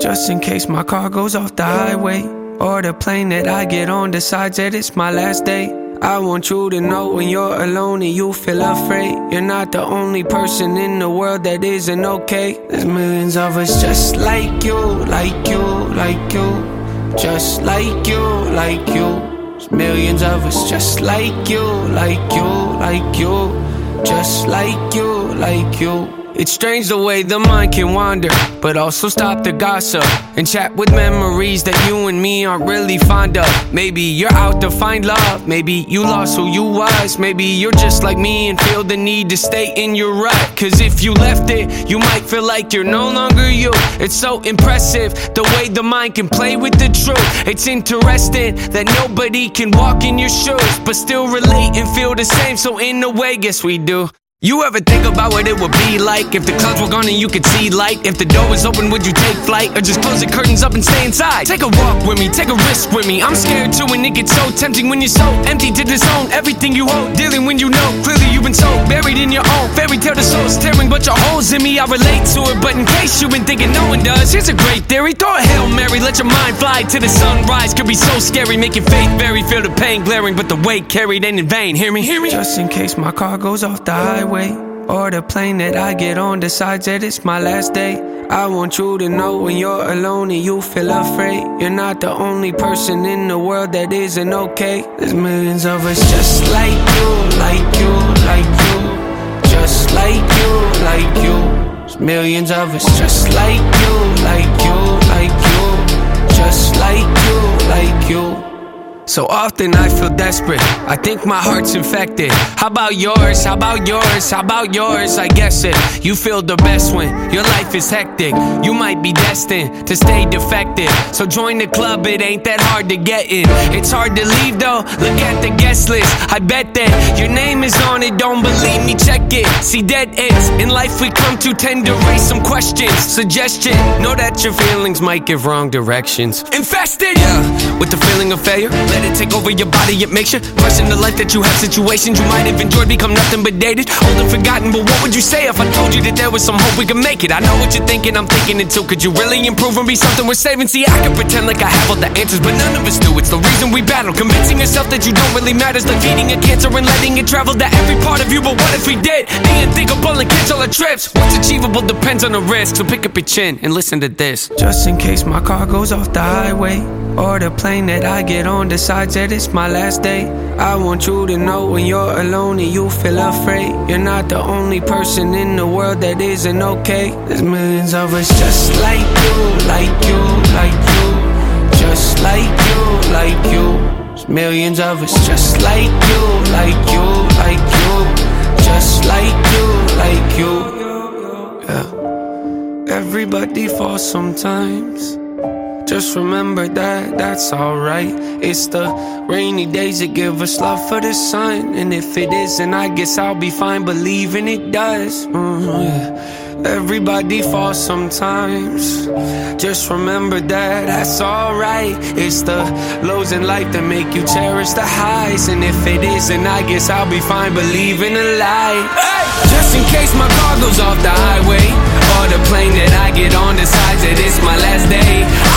Just in case my car goes off the highway, or the plane that I get on decides that it's my last day. I want you to know when you're alone and you feel afraid. You're not the only person in the world that isn't okay. There's millions of us just like you, like you, like you. Just like you, like you. There's millions of us just like you, like you, like you. Just like you, like you. It's strange the way the mind can wander, but also stop the gossip and chat with memories that you and me aren't really fond of. Maybe you're out to find love, maybe you lost who you was, maybe you're just like me and feel the need to stay in your rut. Cause if you left it, you might feel like you're no longer you. It's so impressive the way the mind can play with the truth. It's interesting that nobody can walk in your shoes, but still relate and feel the same. So, in a way, guess we do. You ever think about what it would be like if the clouds were gone and you could see light? If the door was open, would you take flight or just close the curtains up and stay inside? Take a walk with me, take a risk with me. I'm scared too, and it gets so tempting when you're so empty to disown everything you hold. Dealing when you know clearly you've been so buried in your own fairy tale. The soul's in me. I relate to it, but in case you've been thinking no one does, here's a great theory. Throw a hail mary, let your mind fly to the sunrise. Could be so scary, make your faith vary. Feel the pain glaring, but the weight carried ain't in vain. Hear me, hear me. Just in case my car goes off the highway or the plane that I get on decides that it's my last day. I want you to know when you're alone and you feel afraid. You're not the only person in the world that isn't okay. There's millions of us just like you, like you, like you. Just like you, like you. There's millions of us just like you, like you, like you. Just like you, like you. So often I feel desperate. I think my heart's infected. How about yours? How about yours? How about yours? I guess it. You feel the best when your life is hectic. You might be destined to stay defective. So join the club, it ain't that hard to get in. It's hard to leave though. Look at the guest list. I bet that your name is on it. Don't believe me? Check it. See, dead ends in life we come to tend to raise some questions. Suggestion know that your feelings might give wrong directions. Infested, yeah, with the feeling of failure. Let it take over your body, it makes you question the life that you have. Situations you might have enjoyed become nothing but dated, old and forgotten. But what would you say if I told you that there was some hope we could make it? I know what you're thinking, I'm thinking it too. Could you really improve and be something worth saving? See, I can pretend like I have all the answers, but none of us do. It's the reason we battle. Convincing yourself that you don't really matter is like feeding a cancer and letting it travel to every part of you. But what if we did? The unthinkable and catch all our trips. What's achievable depends on the risk. So pick up your chin and listen to this. Just in case my car goes off the highway. Or the plane that I get on decides that it's my last day. I want you to know when you're alone and you feel afraid. You're not the only person in the world that isn't okay. There's millions of us just like you, like you, like you. Just like you, like you. There's millions of us just like you, like you, like you. Just like you, like you. Yeah. Everybody falls sometimes. Just remember that that's alright. It's the rainy days that give us love for the sun. And if it isn't, I guess I'll be fine believing it does. Mm. Everybody falls sometimes. Just remember that that's alright. It's the lows in life that make you cherish the highs. And if it isn't, I guess I'll be fine believing the light. Hey! Just in case my car goes off the highway. Or the plane that I get on decides that it's my last day.